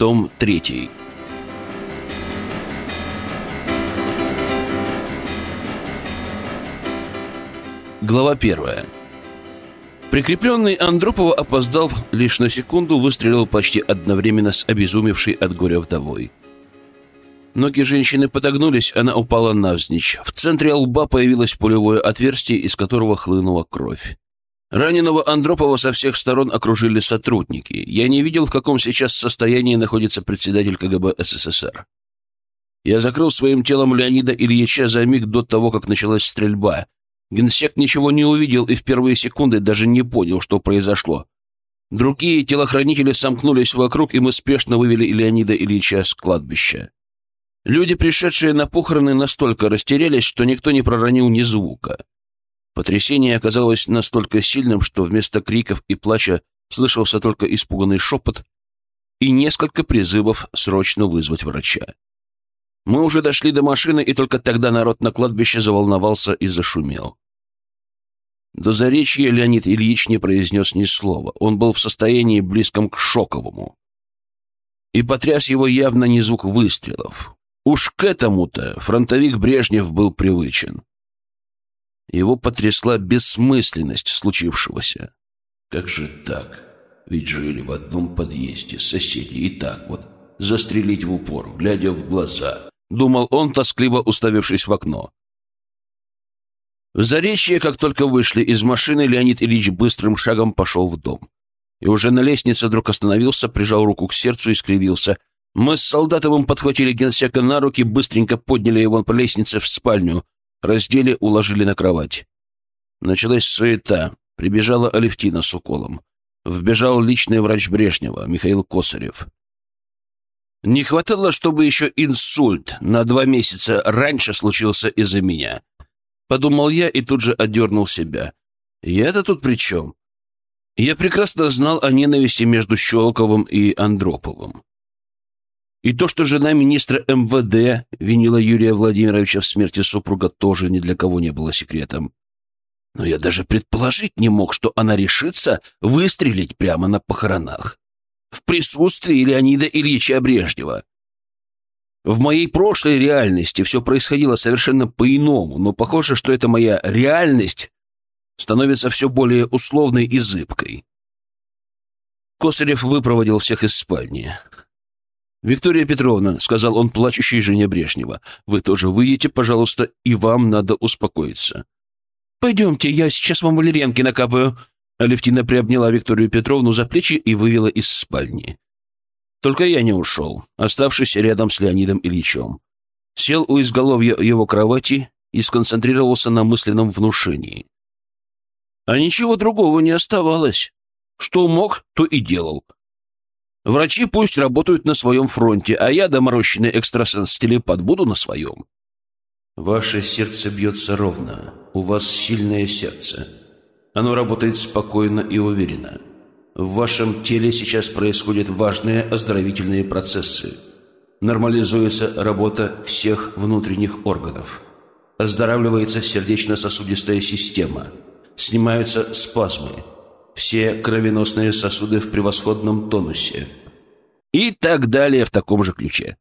Том 3. Глава 1. Прикрепленный Андропова опоздал лишь на секунду, выстрелил почти одновременно с обезумевшей от горя вдовой. Ноги женщины подогнулись, она упала навзничь. В центре лба появилось пулевое отверстие, из которого хлынула кровь. Раненого Андропова со всех сторон окружили сотрудники. Я не видел, в каком сейчас состоянии находится председатель КГБ СССР. Я закрыл своим телом Леонида Ильича за миг до того, как началась стрельба. Генсек ничего не увидел и в первые секунды даже не понял, что произошло. Другие телохранители сомкнулись вокруг, и мы спешно вывели Леонида Ильича с кладбища. Люди, пришедшие на похороны, настолько растерялись, что никто не проронил ни звука. Потрясение оказалось настолько сильным, что вместо криков и плача слышался только испуганный шепот и несколько призывов срочно вызвать врача. Мы уже дошли до машины, и только тогда народ на кладбище заволновался и зашумел. До заречья Леонид Ильич не произнес ни слова. Он был в состоянии близком к шоковому. И потряс его явно не звук выстрелов. Уж к этому-то фронтовик Брежнев был привычен. Его потрясла бессмысленность случившегося. Как же так? Ведь жили в одном подъезде, соседи, и так вот застрелить в упор, глядя в глаза. Думал он, тоскливо уставившись в окно. В Заречье, как только вышли из машины, Леонид Ильич быстрым шагом пошел в дом. И уже на лестнице вдруг остановился, прижал руку к сердцу и скривился. Мы с Солдатовым подхватили генсека на руки, быстренько подняли его по лестнице в спальню, Раздели, уложили на кровать. Началась суета. Прибежала Алевтина с уколом. Вбежал личный врач Брежнева, Михаил Косарев. Не хватало, чтобы еще инсульт на два месяца раньше случился из-за меня. Подумал я и тут же отдернул себя. Я-то тут при чем? Я прекрасно знал о ненависти между Щелковым и Андроповым. И то, что жена министра МВД винила Юрия Владимировича в смерти супруга, тоже ни для кого не было секретом. Но я даже предположить не мог, что она решится выстрелить прямо на похоронах. В присутствии Леонида Ильича Брежнева. В моей прошлой реальности все происходило совершенно по-иному, но похоже, что эта моя реальность становится все более условной и зыбкой. Косарев выпроводил всех из спальни. «Виктория Петровна», — сказал он плачущей жене Брежнева, — «вы тоже выйдете, пожалуйста, и вам надо успокоиться». «Пойдемте, я сейчас вам валерьянки накапаю». Алевтина приобняла Викторию Петровну за плечи и вывела из спальни. Только я не ушел, оставшись рядом с Леонидом Ильичем. Сел у изголовья его кровати и сконцентрировался на мысленном внушении. А ничего другого не оставалось. Что мог, то и делал. Врачи пусть работают на своем фронте, а я, доморощенный экстрасенс-телепат, буду на своем. Ваше сердце бьется ровно. У вас сильное сердце. Оно работает спокойно и уверенно. В вашем теле сейчас происходят важные оздоровительные процессы. Нормализуется работа всех внутренних органов. Оздоравливается сердечно-сосудистая система. Снимаются спазмы все кровеносные сосуды в превосходном тонусе. И так далее в таком же ключе.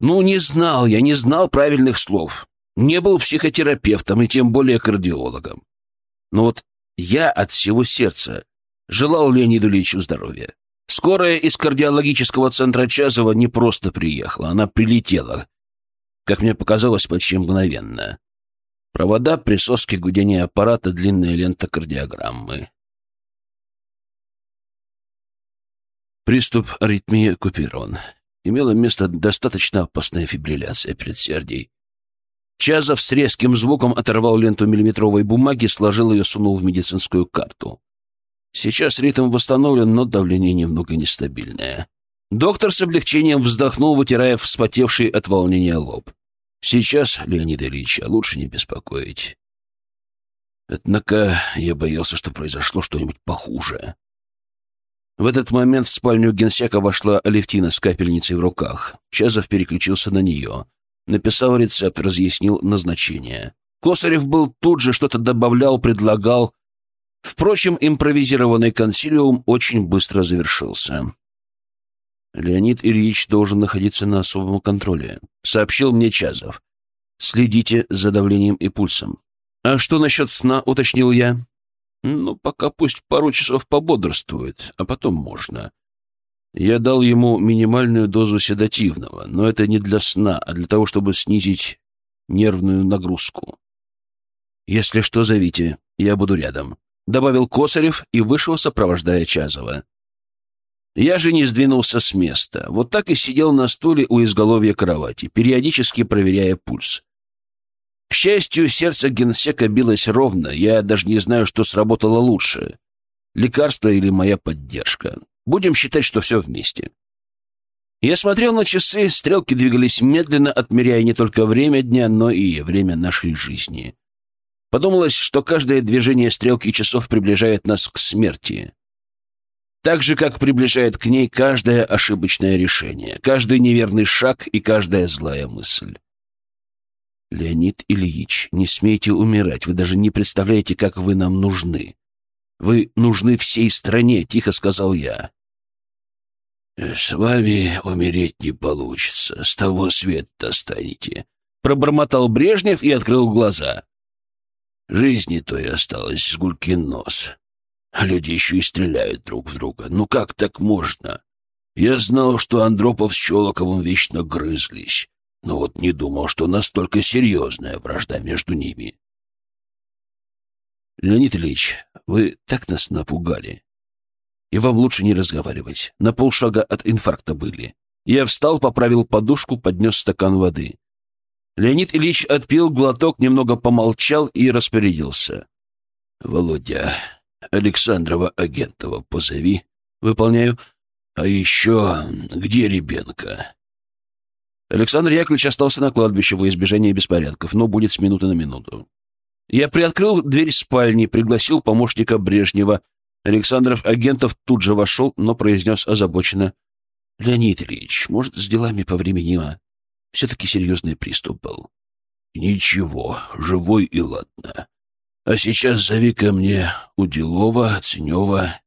Ну, не знал я, не знал правильных слов. Не был психотерапевтом и тем более кардиологом. Но вот я от всего сердца желал Леониду Ильичу здоровья. Скорая из кардиологического центра Чазова не просто приехала, она прилетела, как мне показалось, почти мгновенно. Провода, присоски, гудение аппарата, длинная лента кардиограммы. Приступ аритмии купирован. Имела место достаточно опасная фибрилляция предсердий. Чазов с резким звуком оторвал ленту миллиметровой бумаги, сложил ее, сунул в медицинскую карту. Сейчас ритм восстановлен, но давление немного нестабильное. Доктор с облегчением вздохнул, вытирая вспотевший от волнения лоб. Сейчас, Леонид Ильич, лучше не беспокоить. Однако я боялся, что произошло что-нибудь похуже. В этот момент в спальню генсека вошла Алевтина с капельницей в руках. Чазов переключился на нее. Написал рецепт, разъяснил назначение. Косарев был тут же, что-то добавлял, предлагал. Впрочем, импровизированный консилиум очень быстро завершился. Леонид Ильич должен находиться на особом контроле, сообщил мне Чазов. Следите за давлением и пульсом. А что насчет сна, уточнил я. Ну, пока пусть пару часов пободрствует, а потом можно. Я дал ему минимальную дозу седативного, но это не для сна, а для того, чтобы снизить нервную нагрузку. «Если что, зовите, я буду рядом», — добавил Косарев и вышел, сопровождая Чазова. Я же не сдвинулся с места, вот так и сидел на стуле у изголовья кровати, периодически проверяя пульс. К счастью, сердце генсека билось ровно, я даже не знаю, что сработало лучше — лекарство или моя поддержка. Будем считать, что все вместе. Я смотрел на часы, стрелки двигались медленно, отмеряя не только время дня, но и время нашей жизни. Подумалось, что каждое движение стрелки часов приближает нас к смерти. Так же, как приближает к ней каждое ошибочное решение, каждый неверный шаг и каждая злая мысль. Леонид Ильич, не смейте умирать, вы даже не представляете, как вы нам нужны. Вы нужны всей стране, тихо сказал я. «С вами умереть не получится, с того света достанете», — пробормотал Брежнев и открыл глаза. «Жизни той осталось с гулькин нос. А люди еще и стреляют друг в друга. Ну как так можно? Я знал, что Андропов с Щелоковым вечно грызлись, но вот не думал, что настолько серьезная вражда между ними». «Леонид Ильич, вы так нас напугали и вам лучше не разговаривать. На полшага от инфаркта были. Я встал, поправил подушку, поднес стакан воды. Леонид Ильич отпил глоток, немного помолчал и распорядился. «Володя, Александрова Агентова позови». «Выполняю». «А еще где Ребенка?» Александр Яковлевич остался на кладбище во избежание беспорядков, но будет с минуты на минуту. Я приоткрыл дверь спальни, пригласил помощника Брежнева, Александров Агентов тут же вошел, но произнес озабоченно. — Леонид Ильич, может, с делами повременимо? Все-таки серьезный приступ был. — Ничего, живой и ладно. А сейчас зови ко мне Уделова, Ценева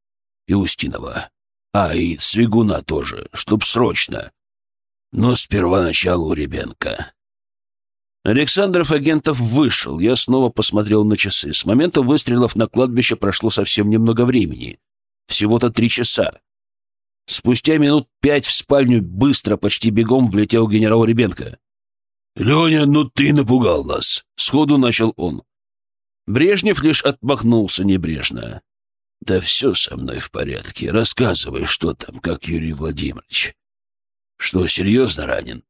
и Устинова. А, и Свигуна тоже, чтоб срочно. Но сперва начало у Ребенка. Александров Агентов вышел. Я снова посмотрел на часы. С момента выстрелов на кладбище прошло совсем немного времени. Всего-то три часа. Спустя минут пять в спальню быстро, почти бегом влетел генерал Ребенко. «Леня, ну ты напугал нас!» — сходу начал он. Брежнев лишь отмахнулся небрежно. «Да все со мной в порядке. Рассказывай, что там, как Юрий Владимирович. Что, серьезно ранен?»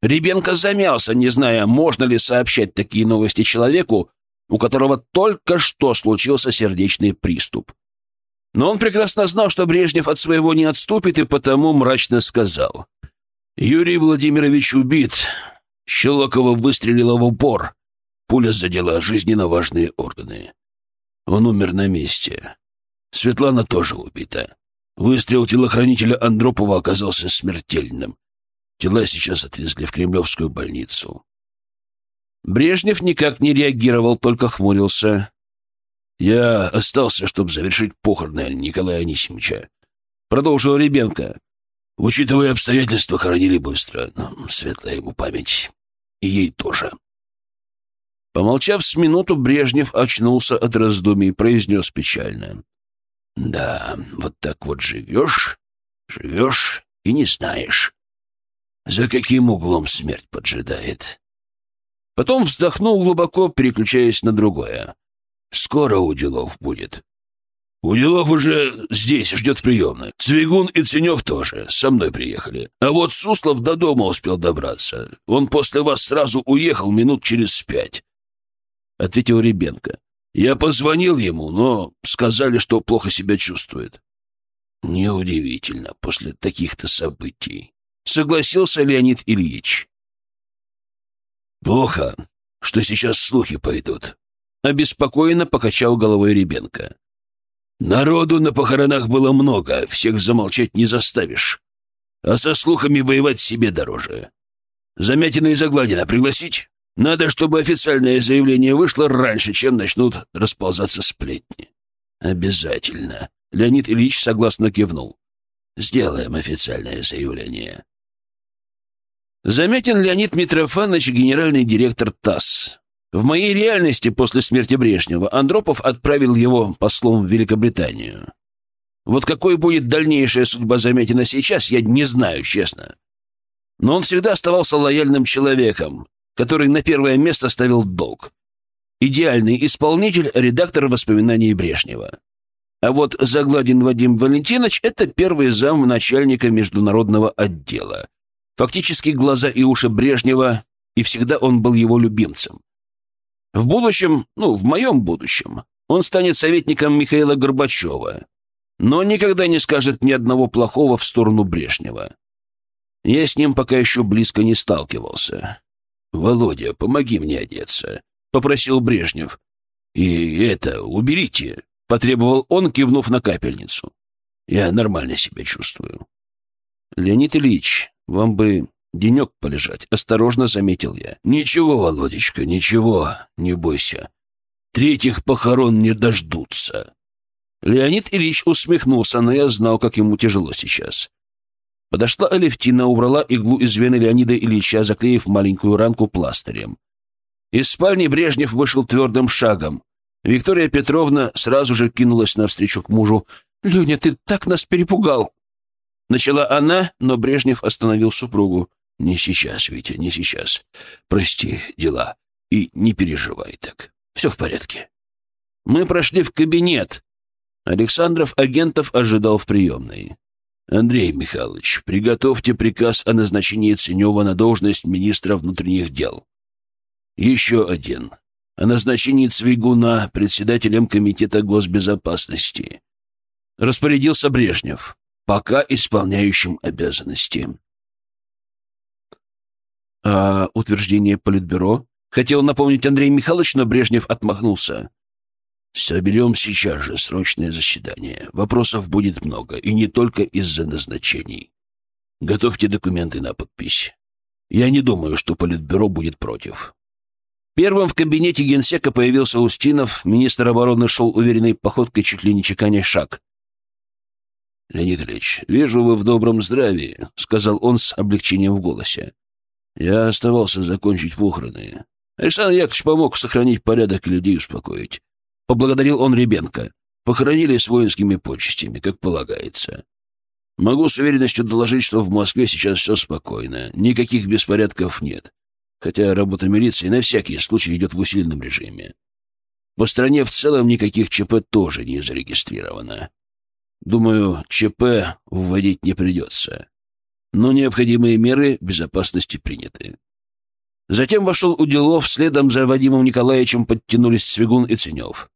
Ребенко замялся, не зная, можно ли сообщать такие новости человеку, у которого только что случился сердечный приступ. Но он прекрасно знал, что Брежнев от своего не отступит, и потому мрачно сказал. «Юрий Владимирович убит. Щелокова выстрелила в упор. Пуля задела жизненно важные органы. Он умер на месте. Светлана тоже убита. Выстрел телохранителя Андропова оказался смертельным. Тела сейчас отвезли в Кремлевскую больницу. Брежнев никак не реагировал, только хмурился. «Я остался, чтобы завершить похороны Николая Анисимовича», — продолжил Ребенко. «Учитывая обстоятельства, хоронили быстро. Светлая ему память. И ей тоже». Помолчав с минуту, Брежнев очнулся от раздумий и произнес печально. «Да, вот так вот живешь, живешь и не знаешь, за каким углом смерть поджидает? Потом вздохнул глубоко, переключаясь на другое. Скоро у делов будет. У делов уже здесь ждет приемная. Цвигун и Ценев тоже со мной приехали. А вот Суслов до дома успел добраться. Он после вас сразу уехал минут через пять. Ответил Ребенко. Я позвонил ему, но сказали, что плохо себя чувствует. Неудивительно после таких-то событий согласился Леонид Ильич. «Плохо, что сейчас слухи пойдут», — обеспокоенно покачал головой Ребенко. «Народу на похоронах было много, всех замолчать не заставишь. А со слухами воевать себе дороже. Замятина и Загладина пригласить? Надо, чтобы официальное заявление вышло раньше, чем начнут расползаться сплетни». «Обязательно», — Леонид Ильич согласно кивнул. сделаем официальное заявление. Заметен Леонид Митрофанович, генеральный директор ТАСС. В моей реальности после смерти Брежнева Андропов отправил его послом в Великобританию. Вот какой будет дальнейшая судьба Заметина сейчас, я не знаю, честно. Но он всегда оставался лояльным человеком, который на первое место ставил долг. Идеальный исполнитель, редактор воспоминаний Брежнева. А вот Загладин Вадим Валентинович — это первый зам начальника международного отдела. Фактически глаза и уши Брежнева, и всегда он был его любимцем. В будущем, ну, в моем будущем, он станет советником Михаила Горбачева, но никогда не скажет ни одного плохого в сторону Брежнева. Я с ним пока еще близко не сталкивался. «Володя, помоги мне одеться», — попросил Брежнев. «И это, уберите», — потребовал он, кивнув на капельницу. «Я нормально себя чувствую». «Леонид Ильич, вам бы денек полежать», — осторожно заметил я. «Ничего, Володечка, ничего, не бойся. Третьих похорон не дождутся». Леонид Ильич усмехнулся, но я знал, как ему тяжело сейчас. Подошла Алевтина, убрала иглу из вены Леонида Ильича, заклеив маленькую ранку пластырем. Из спальни Брежнев вышел твердым шагом. Виктория Петровна сразу же кинулась навстречу к мужу. «Леня, ты так нас перепугал!» Начала она, но Брежнев остановил супругу. «Не сейчас, Витя, не сейчас. Прости, дела. И не переживай так. Все в порядке». Мы прошли в кабинет. Александров агентов ожидал в приемной. «Андрей Михайлович, приготовьте приказ о назначении Ценева на должность министра внутренних дел. Еще один. О назначении Цвигуна председателем Комитета госбезопасности. Распорядился Брежнев, пока исполняющим обязанности. А утверждение Политбюро? Хотел напомнить Андрей Михайлович, но Брежнев отмахнулся. Соберем сейчас же срочное заседание. Вопросов будет много, и не только из-за назначений. Готовьте документы на подпись. Я не думаю, что Политбюро будет против. Первым в кабинете генсека появился Устинов. Министр обороны шел уверенной походкой, чуть ли не чеканя шаг. «Леонид Ильич, вижу, вы в добром здравии», — сказал он с облегчением в голосе. «Я оставался закончить похороны. Александр Яковлевич помог сохранить порядок и людей успокоить. Поблагодарил он Ребенко. Похоронили с воинскими почестями, как полагается. Могу с уверенностью доложить, что в Москве сейчас все спокойно, никаких беспорядков нет. Хотя работа милиции на всякий случай идет в усиленном режиме. По стране в целом никаких ЧП тоже не зарегистрировано. Думаю, ЧП вводить не придется. Но необходимые меры безопасности приняты. Затем вошел Уделов, следом за Вадимом Николаевичем подтянулись Цвигун и Ценев.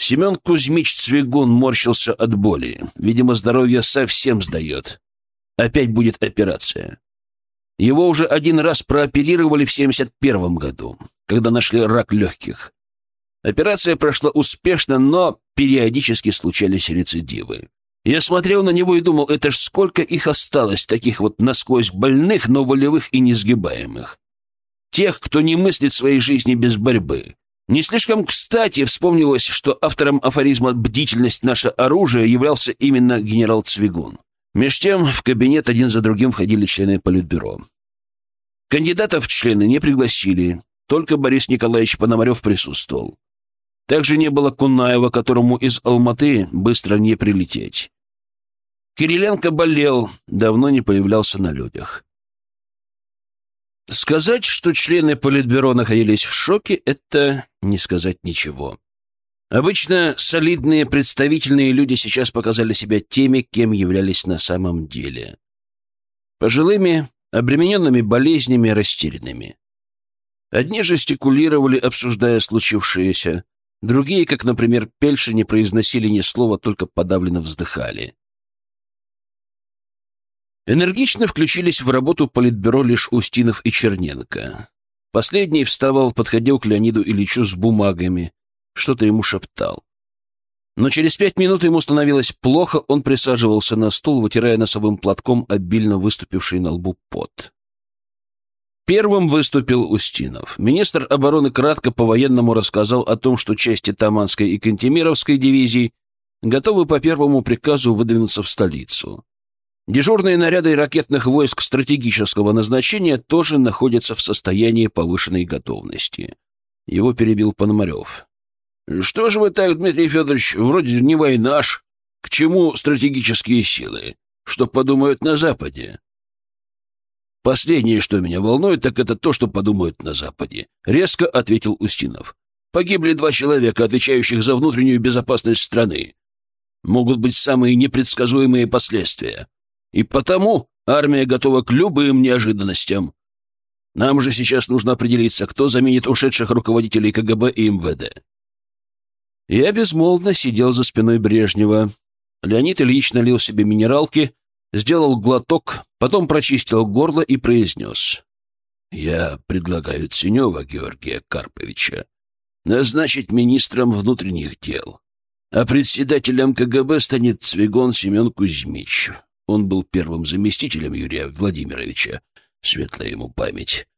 Семен Кузьмич Цвигун морщился от боли. Видимо, здоровье совсем сдает. Опять будет операция. Его уже один раз прооперировали в 71 году, когда нашли рак легких. Операция прошла успешно, но периодически случались рецидивы. Я смотрел на него и думал, это ж сколько их осталось, таких вот насквозь больных, но волевых и несгибаемых. Тех, кто не мыслит своей жизни без борьбы, не слишком кстати вспомнилось, что автором афоризма «Бдительность — наше оружие» являлся именно генерал Цвигун. Меж тем в кабинет один за другим входили члены Политбюро. Кандидатов в члены не пригласили, только Борис Николаевич Пономарев присутствовал. Также не было Кунаева, которому из Алматы быстро не прилететь. Кириленко болел, давно не появлялся на людях. Сказать, что члены Политбюро находились в шоке, это не сказать ничего. Обычно солидные представительные люди сейчас показали себя теми, кем являлись на самом деле. Пожилыми, обремененными болезнями, растерянными. Одни жестикулировали, обсуждая случившееся, другие, как, например, Пельши, не произносили ни слова, только подавленно вздыхали. Энергично включились в работу политбюро лишь Устинов и Черненко. Последний вставал, подходил к Леониду Ильичу с бумагами, что-то ему шептал. Но через пять минут ему становилось плохо, он присаживался на стул, вытирая носовым платком обильно выступивший на лбу пот. Первым выступил Устинов. Министр обороны кратко по-военному рассказал о том, что части Таманской и Кантемировской дивизий готовы по первому приказу выдвинуться в столицу. Дежурные наряды ракетных войск стратегического назначения тоже находятся в состоянии повышенной готовности. Его перебил Пономарев. «Что же вы так, Дмитрий Федорович, вроде не война ж? К чему стратегические силы? Что подумают на Западе?» «Последнее, что меня волнует, так это то, что подумают на Западе», — резко ответил Устинов. «Погибли два человека, отвечающих за внутреннюю безопасность страны. Могут быть самые непредсказуемые последствия. И потому армия готова к любым неожиданностям. Нам же сейчас нужно определиться, кто заменит ушедших руководителей КГБ и МВД. Я безмолвно сидел за спиной Брежнева. Леонид Ильич налил себе минералки, сделал глоток, потом прочистил горло и произнес. «Я предлагаю Ценева Георгия Карповича назначить министром внутренних дел, а председателем КГБ станет Цвигон Семен Кузьмич. Он был первым заместителем Юрия Владимировича, светлая ему память.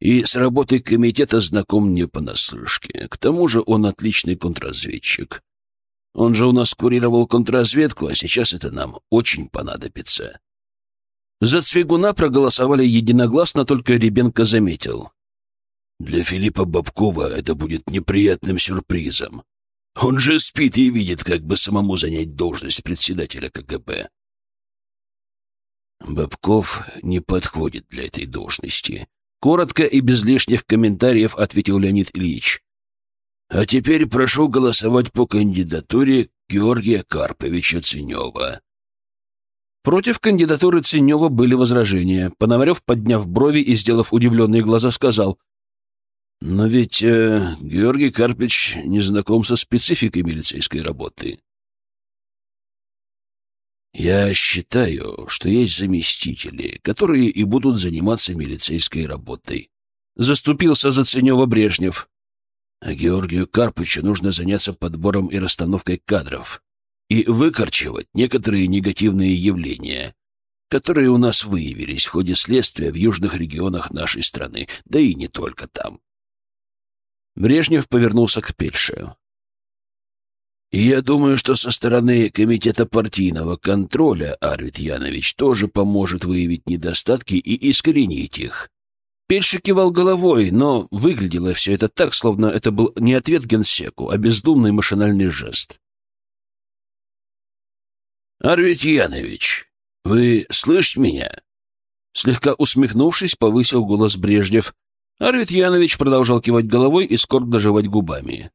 И с работой комитета знаком не понаслышке. К тому же он отличный контрразведчик. Он же у нас курировал контрразведку, а сейчас это нам очень понадобится. За Цвигуна проголосовали единогласно, только Ребенко заметил. Для Филиппа Бабкова это будет неприятным сюрпризом. Он же спит и видит, как бы самому занять должность председателя КГБ. Бабков не подходит для этой должности. Коротко и без лишних комментариев ответил Леонид Ильич. А теперь прошу голосовать по кандидатуре Георгия Карповича Ценева. Против кандидатуры Ценева были возражения. Пономарев, подняв брови и сделав удивленные глаза, сказал, «Но ведь э, Георгий Карпович не знаком со спецификой милицейской работы. Я считаю, что есть заместители, которые и будут заниматься милицейской работой. Заступился за Ценева Брежнев. А Георгию Карпычу нужно заняться подбором и расстановкой кадров и выкорчевать некоторые негативные явления, которые у нас выявились в ходе следствия в южных регионах нашей страны, да и не только там. Брежнев повернулся к Пельше. И я думаю, что со стороны Комитета партийного контроля Арвид Янович тоже поможет выявить недостатки и искоренить их. Пельши кивал головой, но выглядело все это так, словно это был не ответ генсеку, а бездумный машинальный жест. «Арвид Янович, вы слышите меня?» Слегка усмехнувшись, повысил голос Брежнев. Арвид Янович продолжал кивать головой и скорбно жевать губами.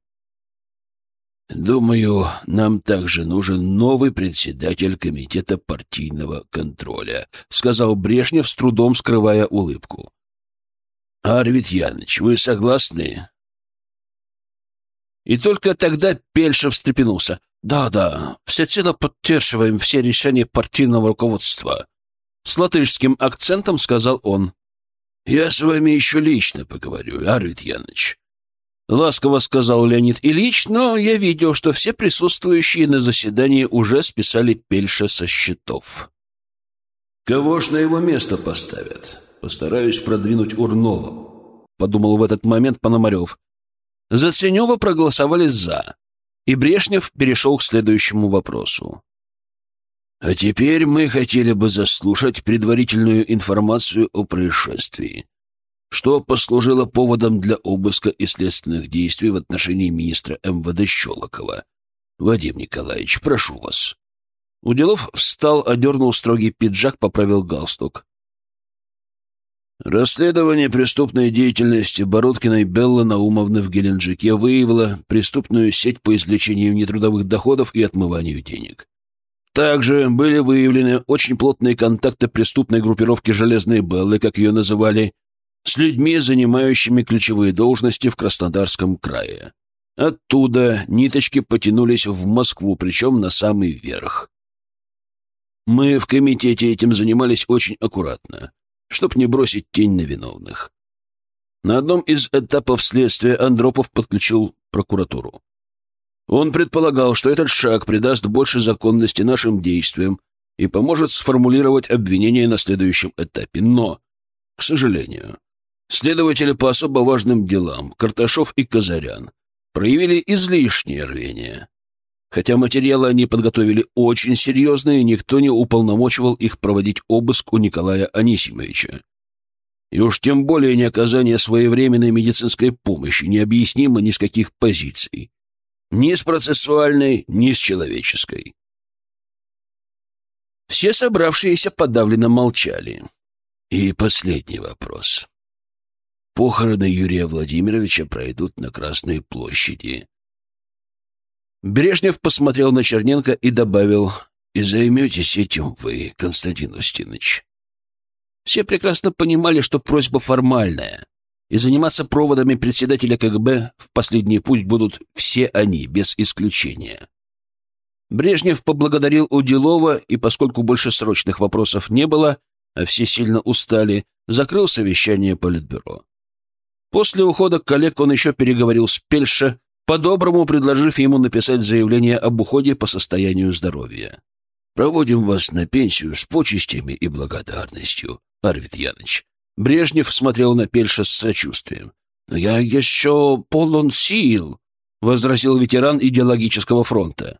Думаю, нам также нужен новый председатель комитета партийного контроля, сказал Брежнев, с трудом скрывая улыбку. Арвид Яныч, вы согласны? И только тогда Пельшев встрепенулся. «Да-да, всецело поддерживаем все решения партийного руководства», — с латышским акцентом сказал он. «Я с вами еще лично поговорю, Арвид Яныч», — ласково сказал Леонид Ильич, но я видел, что все присутствующие на заседании уже списали Пельша со счетов. «Кого ж на его место поставят? Постараюсь продвинуть Урнова», — подумал в этот момент Пономарев. За Ценева проголосовали «за», и Брешнев перешел к следующему вопросу. «А теперь мы хотели бы заслушать предварительную информацию о происшествии», что послужило поводом для обыска и следственных действий в отношении министра МВД Щелокова. Вадим Николаевич, прошу вас. Уделов встал, одернул строгий пиджак, поправил галстук. Расследование преступной деятельности Бородкиной Беллы Наумовны в Геленджике выявило преступную сеть по извлечению нетрудовых доходов и отмыванию денег. Также были выявлены очень плотные контакты преступной группировки «Железные Беллы», как ее называли, с людьми, занимающими ключевые должности в Краснодарском крае. Оттуда ниточки потянулись в Москву, причем на самый верх. Мы в комитете этим занимались очень аккуратно, чтоб не бросить тень на виновных. На одном из этапов следствия Андропов подключил прокуратуру. Он предполагал, что этот шаг придаст больше законности нашим действиям и поможет сформулировать обвинение на следующем этапе. Но, к сожалению, Следователи по особо важным делам, Карташов и Казарян, проявили излишнее рвение. Хотя материалы они подготовили очень серьезные, никто не уполномочивал их проводить обыск у Николая Анисимовича. И уж тем более не оказание своевременной медицинской помощи, необъяснимо ни с каких позиций. Ни с процессуальной, ни с человеческой. Все собравшиеся подавленно молчали. И последний вопрос. Похороны Юрия Владимировича пройдут на Красной площади. Брежнев посмотрел на Черненко и добавил, «И займетесь этим вы, Константин Устинович». Все прекрасно понимали, что просьба формальная, и заниматься проводами председателя КГБ в последний путь будут все они, без исключения. Брежнев поблагодарил Уделова, и поскольку больше срочных вопросов не было, а все сильно устали, закрыл совещание Политбюро. После ухода коллег он еще переговорил с Пельша, по-доброму предложив ему написать заявление об уходе по состоянию здоровья. «Проводим вас на пенсию с почестями и благодарностью, Арвид Яныч». Брежнев смотрел на Пельша с сочувствием. «Но я еще полон сил», — возразил ветеран идеологического фронта.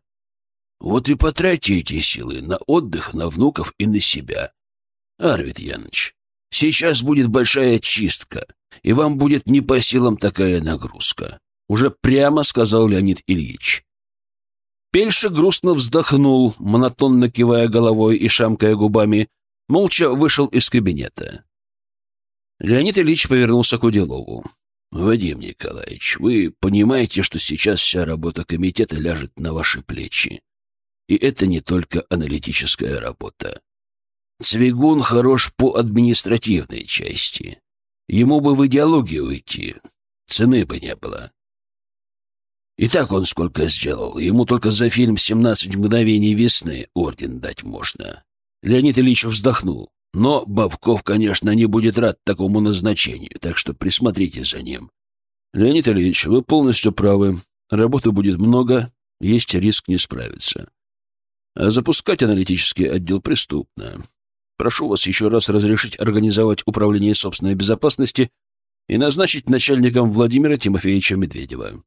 «Вот и потратьте эти силы на отдых, на внуков и на себя. Арвид Яныч, сейчас будет большая чистка, и вам будет не по силам такая нагрузка», — уже прямо сказал Леонид Ильич. Пельша грустно вздохнул, монотонно кивая головой и шамкая губами, молча вышел из кабинета. Леонид Ильич повернулся к Уделову. «Вадим Николаевич, вы понимаете, что сейчас вся работа комитета ляжет на ваши плечи. И это не только аналитическая работа. Цвигун хорош по административной части. Ему бы в идеологию уйти, цены бы не было. И так он сколько сделал. Ему только за фильм «17 мгновений весны» орден дать можно. Леонид Ильич вздохнул. Но Бабков, конечно, не будет рад такому назначению, так что присмотрите за ним. Леонид Ильич, вы полностью правы. Работы будет много, есть риск не справиться. А запускать аналитический отдел преступно. Прошу вас еще раз разрешить организовать управление собственной безопасности и назначить начальником Владимира Тимофеевича Медведева.